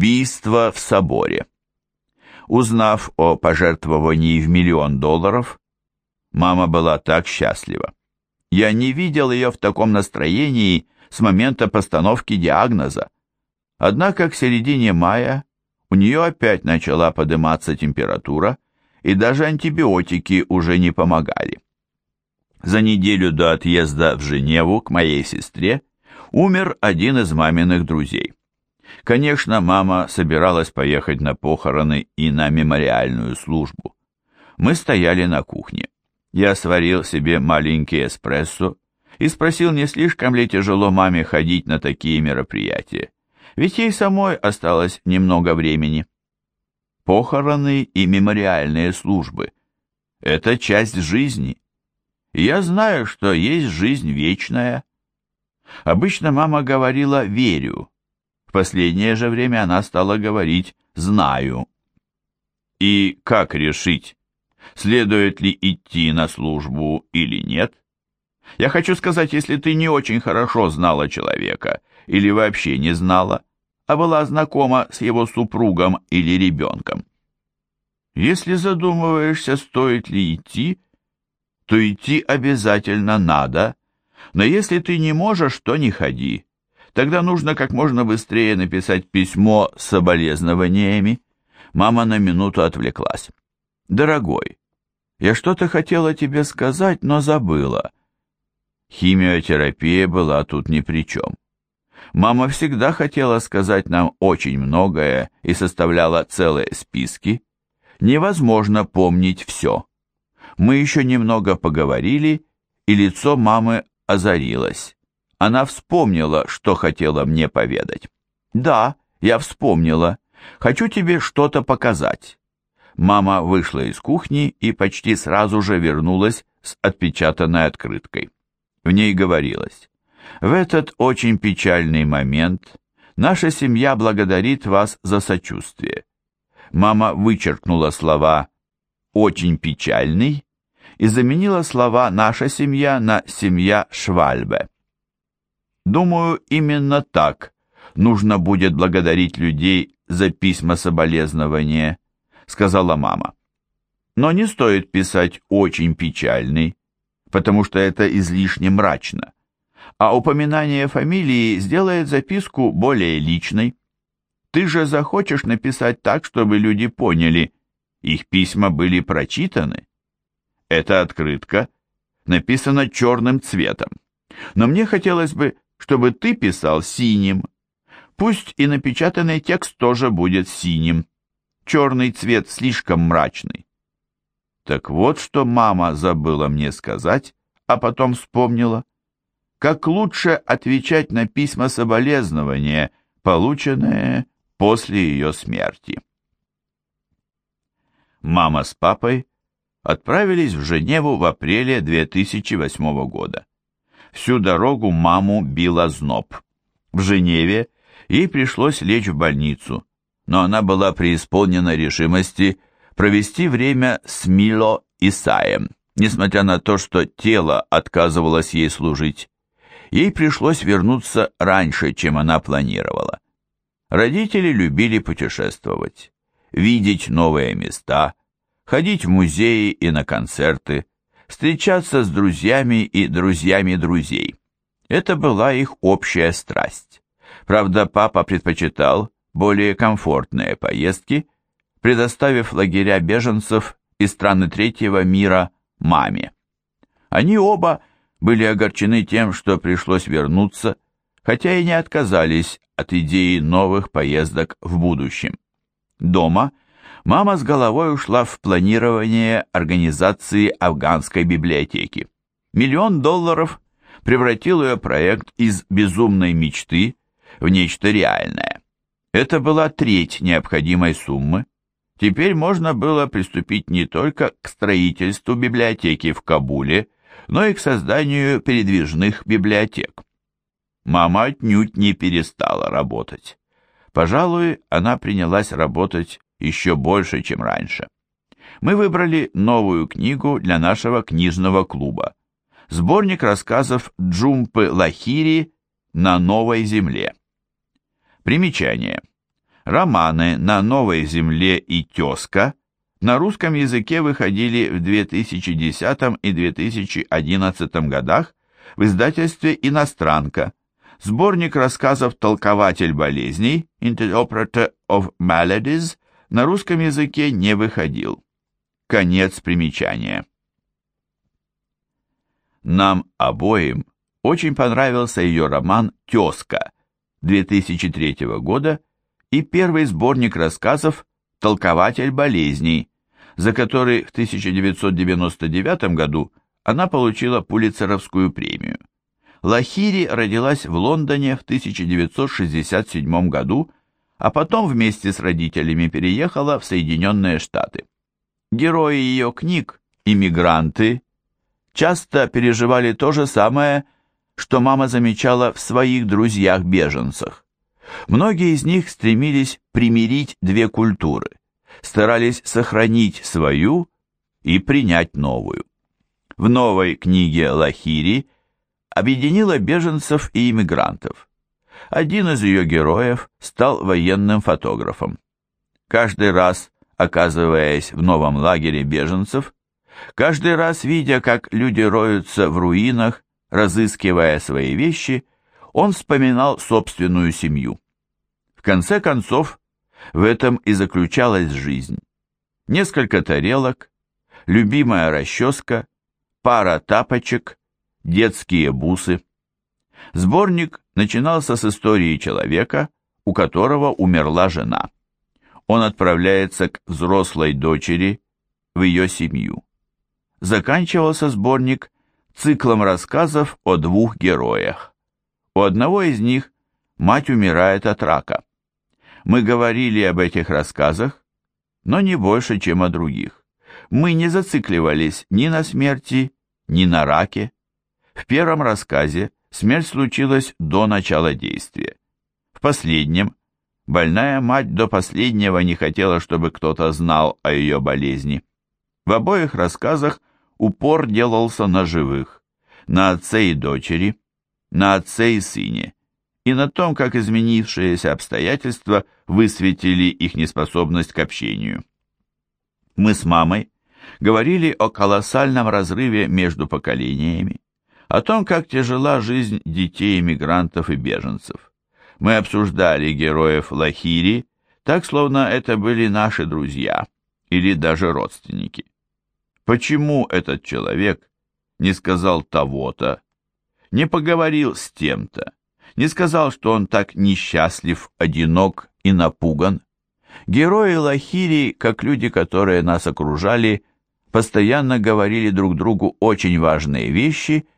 Убийство в соборе. Узнав о пожертвовании в миллион долларов, мама была так счастлива. Я не видел ее в таком настроении с момента постановки диагноза. Однако к середине мая у нее опять начала подниматься температура, и даже антибиотики уже не помогали. За неделю до отъезда в Женеву к моей сестре умер один из маминых друзей. Конечно, мама собиралась поехать на похороны и на мемориальную службу. Мы стояли на кухне. Я сварил себе маленький эспрессо и спросил, не слишком ли тяжело маме ходить на такие мероприятия, ведь ей самой осталось немного времени. Похороны и мемориальные службы – это часть жизни. Я знаю, что есть жизнь вечная. Обычно мама говорила «верю», в последнее же время она стала говорить «знаю». И как решить, следует ли идти на службу или нет? Я хочу сказать, если ты не очень хорошо знала человека или вообще не знала, а была знакома с его супругом или ребенком. Если задумываешься, стоит ли идти, то идти обязательно надо, но если ты не можешь, то не ходи. Тогда нужно как можно быстрее написать письмо с соболезнованиями. Мама на минуту отвлеклась. «Дорогой, я что-то хотела тебе сказать, но забыла». Химиотерапия была тут ни при чем. Мама всегда хотела сказать нам очень многое и составляла целые списки. Невозможно помнить все. Мы еще немного поговорили, и лицо мамы озарилось. Она вспомнила, что хотела мне поведать. «Да, я вспомнила. Хочу тебе что-то показать». Мама вышла из кухни и почти сразу же вернулась с отпечатанной открыткой. В ней говорилось, «В этот очень печальный момент наша семья благодарит вас за сочувствие». Мама вычеркнула слова «очень печальный» и заменила слова «наша семья» на «семья Швальбе». Думаю, именно так нужно будет благодарить людей за письма соболезнования, сказала мама. Но не стоит писать очень печальный, потому что это излишне мрачно. А упоминание фамилии сделает записку более личной. Ты же захочешь написать так, чтобы люди поняли, их письма были прочитаны. Эта открытка написана черным цветом. Но мне хотелось бы, чтобы ты писал синим. Пусть и напечатанный текст тоже будет синим. Черный цвет слишком мрачный. Так вот, что мама забыла мне сказать, а потом вспомнила. Как лучше отвечать на письма соболезнования, полученные после ее смерти. Мама с папой отправились в Женеву в апреле 2008 года. Всю дорогу маму била зноб. В Женеве ей пришлось лечь в больницу, но она была преисполнена решимости провести время с Мило и Саем, несмотря на то, что тело отказывалось ей служить. Ей пришлось вернуться раньше, чем она планировала. Родители любили путешествовать, видеть новые места, ходить в музеи и на концерты, встречаться с друзьями и друзьями друзей. Это была их общая страсть. Правда, папа предпочитал более комфортные поездки, предоставив лагеря беженцев из страны третьего мира маме. Они оба были огорчены тем, что пришлось вернуться, хотя и не отказались от идеи новых поездок в будущем. Дома – мама с головой ушла в планирование организации афганской библиотеки. Миллион долларов превратил ее проект из безумной мечты в нечто реальное. Это была треть необходимой суммы. Теперь можно было приступить не только к строительству библиотеки в Кабуле, но и к созданию передвижных библиотек. Мама отнюдь не перестала работать. Пожалуй, она принялась работать еще больше, чем раньше. Мы выбрали новую книгу для нашего книжного клуба. Сборник рассказов Джумпы Лахири «На новой земле». Примечание. Романы «На новой земле» и «Тезка» на русском языке выходили в 2010 и 2011 годах в издательстве «Иностранка». Сборник рассказов «Толкователь болезней» Interpreter of Maladies на русском языке не выходил. Конец примечания. Нам обоим очень понравился ее роман «Тезка» 2003 года и первый сборник рассказов «Толкователь болезней», за который в 1999 году она получила Пулитцеровскую премию. Лахири родилась в Лондоне в 1967 году, а потом вместе с родителями переехала в Соединенные Штаты. Герои ее книг, иммигранты, часто переживали то же самое, что мама замечала в своих друзьях-беженцах. Многие из них стремились примирить две культуры, старались сохранить свою и принять новую. В новой книге Лахири объединила беженцев и иммигрантов. Один из ее героев стал военным фотографом. Каждый раз, оказываясь в новом лагере беженцев, каждый раз видя, как люди роются в руинах, разыскивая свои вещи, он вспоминал собственную семью. В конце концов, в этом и заключалась жизнь. Несколько тарелок, любимая расческа, пара тапочек, детские бусы. Сборник начинался с истории человека, у которого умерла жена. Он отправляется к взрослой дочери в ее семью. Заканчивался сборник циклом рассказов о двух героях. У одного из них мать умирает от рака. Мы говорили об этих рассказах, но не больше, чем о других. Мы не зацикливались ни на смерти, ни на раке. В первом рассказе смерть случилась до начала действия. В последнем больная мать до последнего не хотела, чтобы кто-то знал о ее болезни. В обоих рассказах упор делался на живых, на отце и дочери, на отце и сыне, и на том, как изменившиеся обстоятельства высветили их неспособность к общению. Мы с мамой говорили о колоссальном разрыве между поколениями, о том, как тяжела жизнь детей иммигрантов и беженцев. Мы обсуждали героев Лахири, так словно это были наши друзья или даже родственники. Почему этот человек не сказал того-то, не поговорил с тем-то, не сказал, что он так несчастлив, одинок и напуган? Герои Лахири, как люди, которые нас окружали, постоянно говорили друг другу очень важные вещи,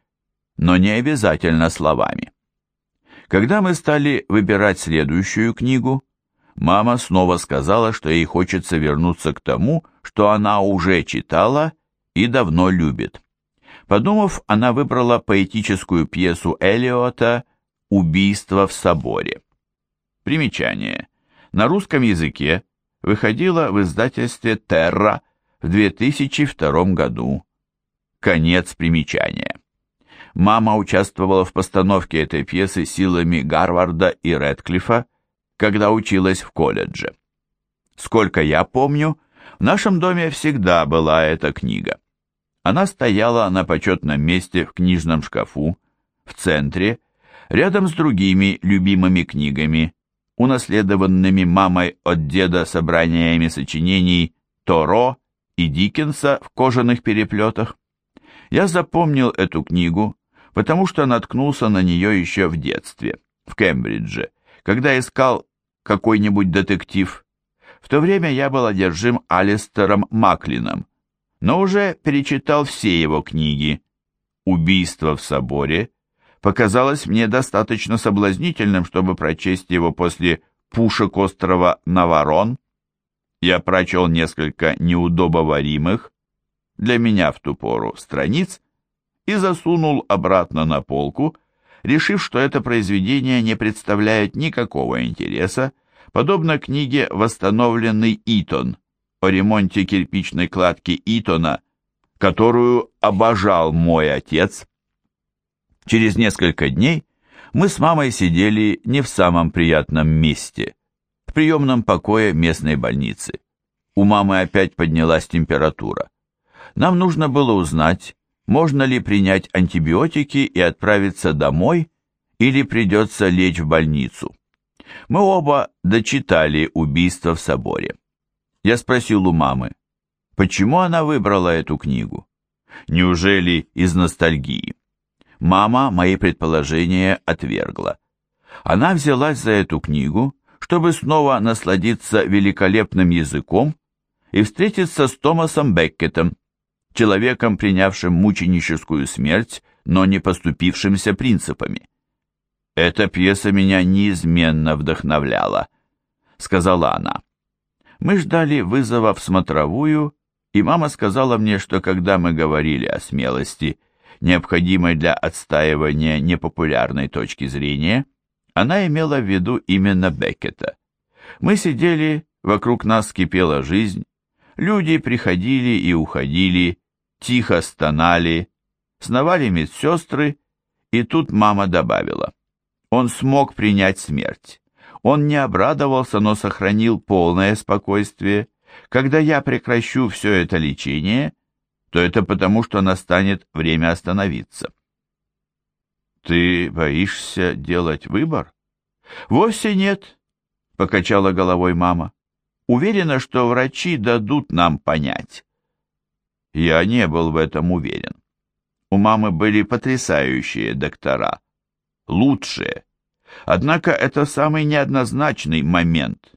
но не обязательно словами. Когда мы стали выбирать следующую книгу, мама снова сказала, что ей хочется вернуться к тому, что она уже читала и давно любит. Подумав, она выбрала поэтическую пьесу Элиота «Убийство в соборе». Примечание. На русском языке выходила в издательстве «Терра» в 2002 году. Конец примечания. Мама участвовала в постановке этой пьесы силами Гарварда и Рэдклиффа, когда училась в колледже. Сколько я помню, в нашем доме всегда была эта книга. Она стояла на почетном месте в книжном шкафу, в центре, рядом с другими любимыми книгами, унаследованными мамой от деда собраниями сочинений Торо и Диккенса в кожаных переплетах. Я запомнил эту книгу, потому что наткнулся на нее еще в детстве, в Кембридже, когда искал какой-нибудь детектив. В то время я был одержим Алистером Маклином, но уже перечитал все его книги. «Убийство в соборе» показалось мне достаточно соблазнительным, чтобы прочесть его после «Пушек острова Наварон», я прочел несколько неудобоваримых, для меня в ту пору, страниц и засунул обратно на полку, решив, что это произведение не представляет никакого интереса, подобно книге «Восстановленный Итон» о ремонте кирпичной кладки Итона, которую обожал мой отец. Через несколько дней мы с мамой сидели не в самом приятном месте – в приемном покое местной больницы. У мамы опять поднялась температура. Нам нужно было узнать, можно ли принять антибиотики и отправиться домой, или придется лечь в больницу. Мы оба дочитали «Убийство в соборе». Я спросил у мамы, почему она выбрала эту книгу? Неужели из ностальгии? Мама мои предположения отвергла. Она взялась за эту книгу, чтобы снова насладиться великолепным языком и встретиться с Томасом Беккетом, человеком, принявшим мученическую смерть, но не поступившимся принципами. «Эта пьеса меня неизменно вдохновляла», — сказала она. Мы ждали вызова в смотровую, и мама сказала мне, что когда мы говорили о смелости, необходимой для отстаивания непопулярной точки зрения, она имела в виду именно Беккета. Мы сидели, вокруг нас кипела жизнь, люди приходили и уходили, тихо стонали, сновали медсестры, и тут мама добавила. Он смог принять смерть. Он не обрадовался, но сохранил полное спокойствие. Когда я прекращу все это лечение, то это потому, что настанет время остановиться. Ты боишься делать выбор? Вовсе нет, покачала головой мама. Уверена, что врачи дадут нам понять. Я не был в этом уверен. У мамы были потрясающие доктора. Лучшие. Однако это самый неоднозначный момент.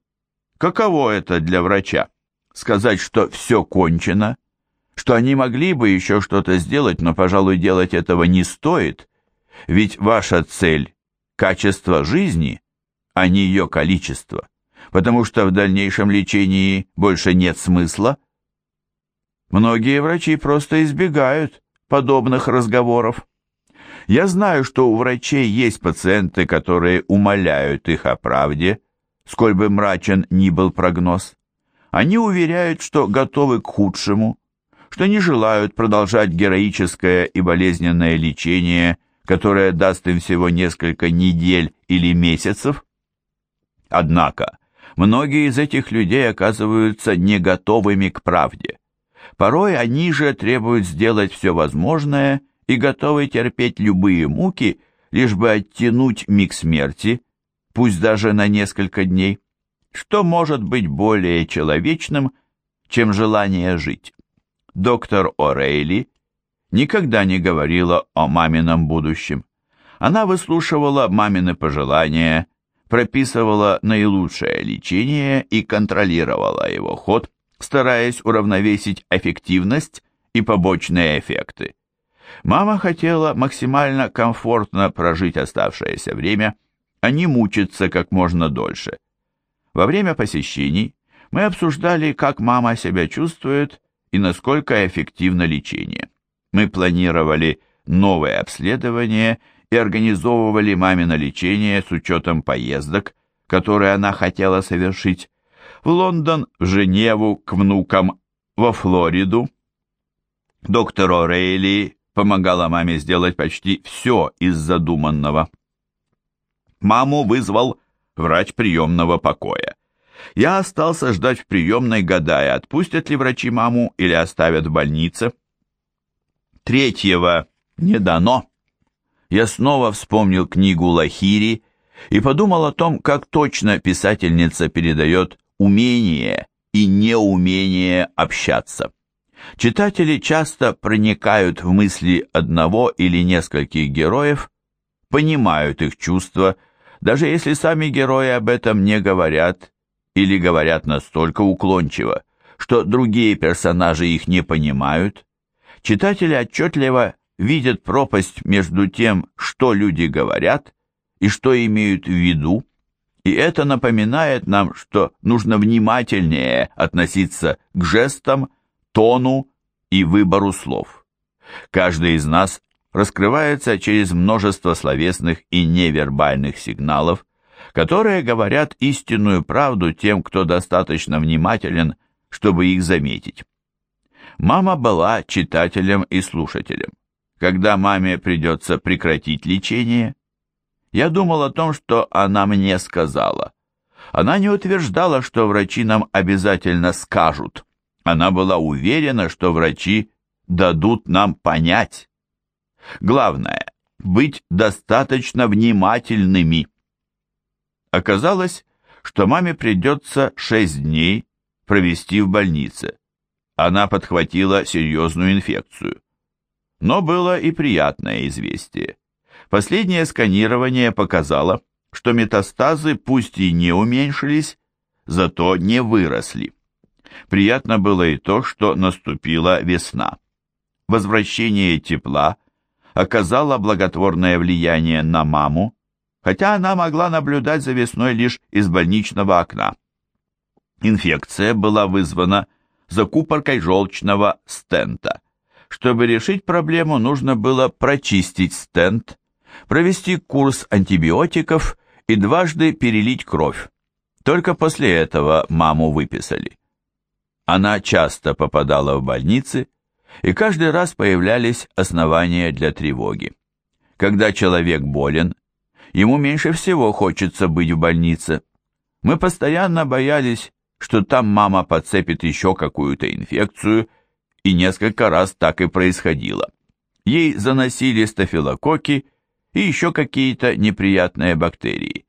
Каково это для врача? Сказать, что все кончено, что они могли бы еще что-то сделать, но, пожалуй, делать этого не стоит, ведь ваша цель – качество жизни, а не ее количество, потому что в дальнейшем лечении больше нет смысла – Многие врачи просто избегают подобных разговоров. Я знаю, что у врачей есть пациенты, которые умоляют их о правде, сколь бы мрачен ни был прогноз. Они уверяют, что готовы к худшему, что не желают продолжать героическое и болезненное лечение, которое даст им всего несколько недель или месяцев. Однако, многие из этих людей оказываются не готовыми к правде. Порой они же требуют сделать все возможное и готовы терпеть любые муки, лишь бы оттянуть миг смерти, пусть даже на несколько дней. Что может быть более человечным, чем желание жить? Доктор О'Рейли никогда не говорила о мамином будущем. Она выслушивала мамины пожелания, прописывала наилучшее лечение и контролировала его ход, стараясь уравновесить эффективность и побочные эффекты. Мама хотела максимально комфортно прожить оставшееся время, а не мучиться как можно дольше. Во время посещений мы обсуждали, как мама себя чувствует и насколько эффективно лечение. Мы планировали новые обследования и организовывали мамино лечение с учетом поездок, которые она хотела совершить, в Лондон, в Женеву, к внукам, во Флориду. Доктор О'Рейли помогала маме сделать почти все из задуманного. Маму вызвал врач приемного покоя. Я остался ждать в приемной, гадая, отпустят ли врачи маму или оставят в больнице. Третьего не дано. Я снова вспомнил книгу Лахири и подумал о том, как точно писательница передает умение и неумение общаться. Читатели часто проникают в мысли одного или нескольких героев, понимают их чувства, даже если сами герои об этом не говорят или говорят настолько уклончиво, что другие персонажи их не понимают. Читатели отчетливо видят пропасть между тем, что люди говорят, и что имеют в виду, и это напоминает нам, что нужно внимательнее относиться к жестам, тону и выбору слов. Каждый из нас раскрывается через множество словесных и невербальных сигналов, которые говорят истинную правду тем, кто достаточно внимателен, чтобы их заметить. Мама была читателем и слушателем. Когда маме придется прекратить лечение, я думал о том, что она мне сказала, Она не утверждала, что врачи нам обязательно скажут. Она была уверена, что врачи дадут нам понять. Главное – быть достаточно внимательными. Оказалось, что маме придется шесть дней провести в больнице. Она подхватила серьезную инфекцию. Но было и приятное известие. Последнее сканирование показало, что метастазы пусть и не уменьшились, зато не выросли. Приятно было и то, что наступила весна. Возвращение тепла оказало благотворное влияние на маму, хотя она могла наблюдать за весной лишь из больничного окна. Инфекция была вызвана закупоркой желчного стента. Чтобы решить проблему, нужно было прочистить стент, провести курс антибиотиков и дважды перелить кровь. Только после этого маму выписали. Она часто попадала в больницы, и каждый раз появлялись основания для тревоги. Когда человек болен, ему меньше всего хочется быть в больнице. Мы постоянно боялись, что там мама подцепит еще какую-то инфекцию, и несколько раз так и происходило. Ей заносили стафилококки и еще какие-то неприятные бактерии.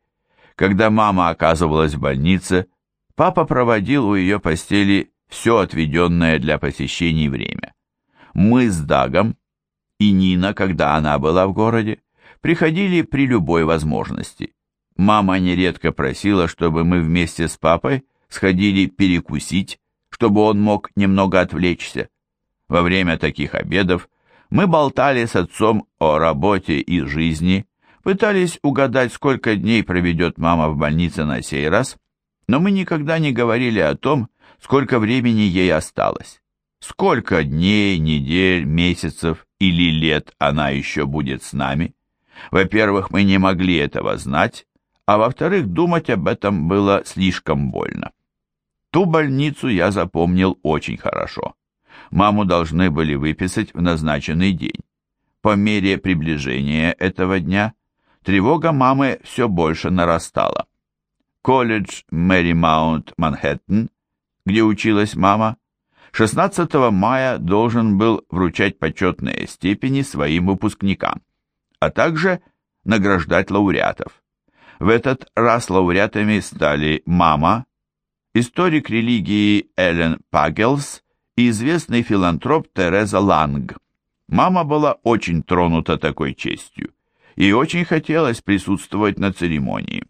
Когда мама оказывалась в больнице, папа проводил у ее постели все отведенное для посещений время. Мы с Дагом и Нина, когда она была в городе, приходили при любой возможности. Мама нередко просила, чтобы мы вместе с папой сходили перекусить, чтобы он мог немного отвлечься. Во время таких обедов мы болтали с отцом о работе и жизни, пытались угадать, сколько дней проведет мама в больнице на сей раз, но мы никогда не говорили о том, сколько времени ей осталось. Сколько дней, недель, месяцев или лет она еще будет с нами? Во-первых, мы не могли этого знать, а во-вторых, думать об этом было слишком больно. Ту больницу я запомнил очень хорошо. Маму должны были выписать в назначенный день. По мере приближения этого дня тревога мамы все больше нарастала. Колледж Мэри Маунт, Манхэттен, где училась мама, 16 мая должен был вручать почетные степени своим выпускникам, а также награждать лауреатов. В этот раз лауреатами стали мама, историк религии Эллен Пагелс и известный филантроп Тереза Ланг. Мама была очень тронута такой честью, и очень хотелось присутствовать на церемонии.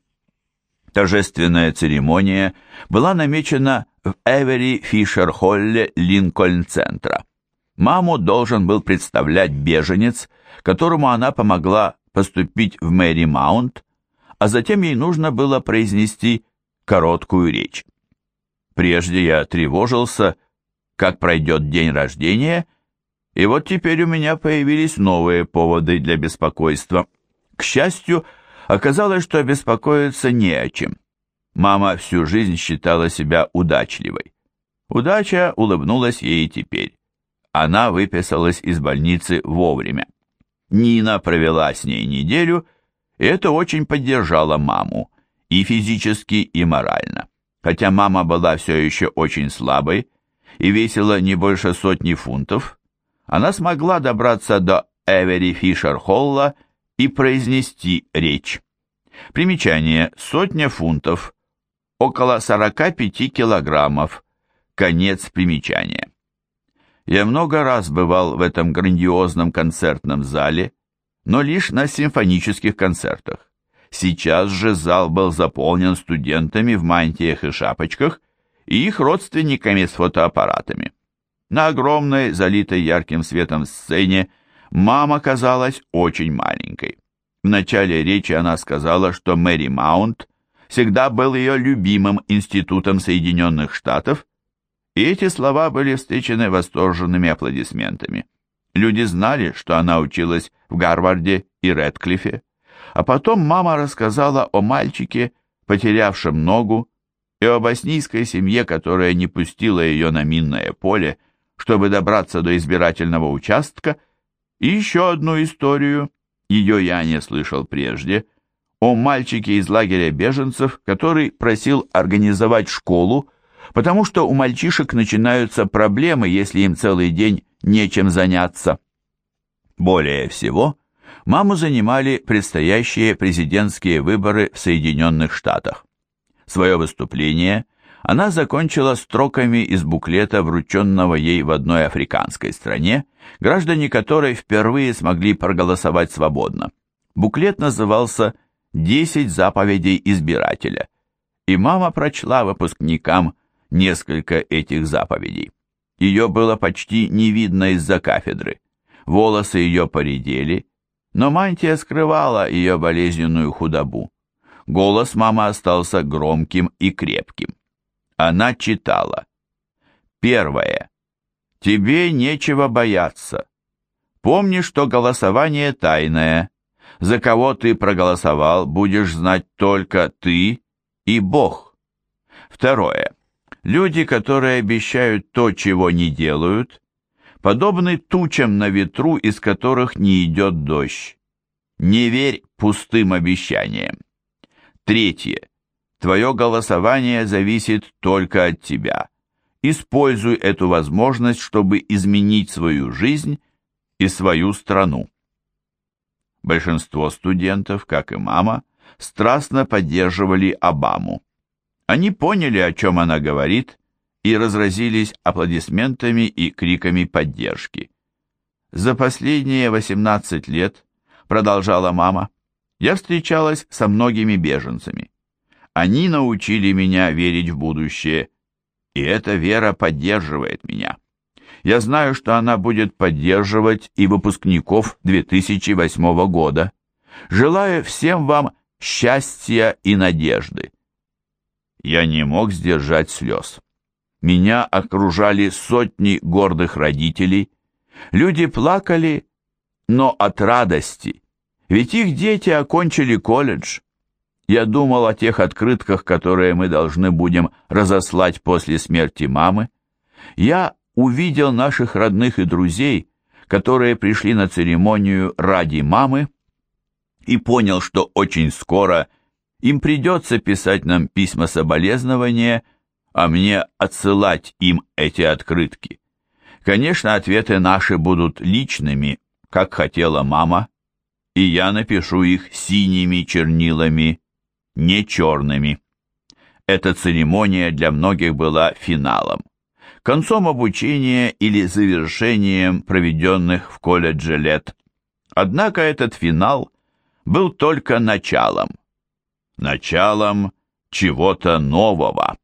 Торжественная церемония была намечена в Эвери Фишер-Холле Линкольн-центра. Маму должен был представлять беженец, которому она помогла поступить в Мэри Маунт, а затем ей нужно было произнести короткую речь. Прежде я тревожился, как пройдет день рождения, и вот теперь у меня появились новые поводы для беспокойства. К счастью, оказалось, что беспокоиться не о чем. Мама всю жизнь считала себя удачливой. Удача улыбнулась ей теперь. Она выписалась из больницы вовремя. Нина провела с ней неделю, и это очень поддержало маму, и физически, и морально. Хотя мама была все еще очень слабой и весила не больше сотни фунтов, она смогла добраться до Эвери Фишер Холла и произнести речь. Примечание «сотня фунтов» около 45 килограммов. Конец примечания. Я много раз бывал в этом грандиозном концертном зале, но лишь на симфонических концертах. Сейчас же зал был заполнен студентами в мантиях и шапочках и их родственниками с фотоаппаратами. На огромной, залитой ярким светом сцене мама казалась очень маленькой. В начале речи она сказала, что Мэри Маунт всегда был ее любимым институтом Соединенных Штатов, и эти слова были встречены восторженными аплодисментами. Люди знали, что она училась в Гарварде и Редклифе, а потом мама рассказала о мальчике, потерявшем ногу, и об боснийской семье, которая не пустила ее на минное поле, чтобы добраться до избирательного участка, и еще одну историю, ее я не слышал прежде – о мальчике из лагеря беженцев, который просил организовать школу, потому что у мальчишек начинаются проблемы, если им целый день нечем заняться. Более всего, маму занимали предстоящие президентские выборы в Соединенных Штатах. Свое выступление она закончила строками из буклета, врученного ей в одной африканской стране, граждане которой впервые смогли проголосовать свободно. Буклет назывался «Десять заповедей избирателя», и мама прочла выпускникам несколько этих заповедей. Ее было почти не видно из-за кафедры. Волосы ее поредели, но мантия скрывала ее болезненную худобу. Голос мамы остался громким и крепким. Она читала. Первое. Тебе нечего бояться. Помни, что голосование тайное. За кого ты проголосовал, будешь знать только ты и Бог. Второе. Люди, которые обещают то, чего не делают, подобны тучам на ветру, из которых не идет дождь. Не верь пустым обещаниям. Третье. Твое голосование зависит только от тебя. Используй эту возможность, чтобы изменить свою жизнь и свою страну. Большинство студентов, как и мама, страстно поддерживали Обаму. Они поняли, о чем она говорит, и разразились аплодисментами и криками поддержки. «За последние 18 лет, — продолжала мама, — я встречалась со многими беженцами. Они научили меня верить в будущее, и эта вера поддерживает меня. Я знаю, что она будет поддерживать и выпускников 2008 года. Желаю всем вам счастья и надежды. Я не мог сдержать слез. Меня окружали сотни гордых родителей. Люди плакали, но от радости, ведь их дети окончили колледж. Я думал о тех открытках, которые мы должны будем разослать после смерти мамы. Я увидел наших родных и друзей, которые пришли на церемонию ради мамы, и понял, что очень скоро им придется писать нам письма соболезнования, а мне отсылать им эти открытки. Конечно, ответы наши будут личными, как хотела мама, и я напишу их синими чернилами, не черными. Эта церемония для многих была финалом концом обучения или завершением проведенных в колледже лет. Однако этот финал был только началом. Началом чего-то нового.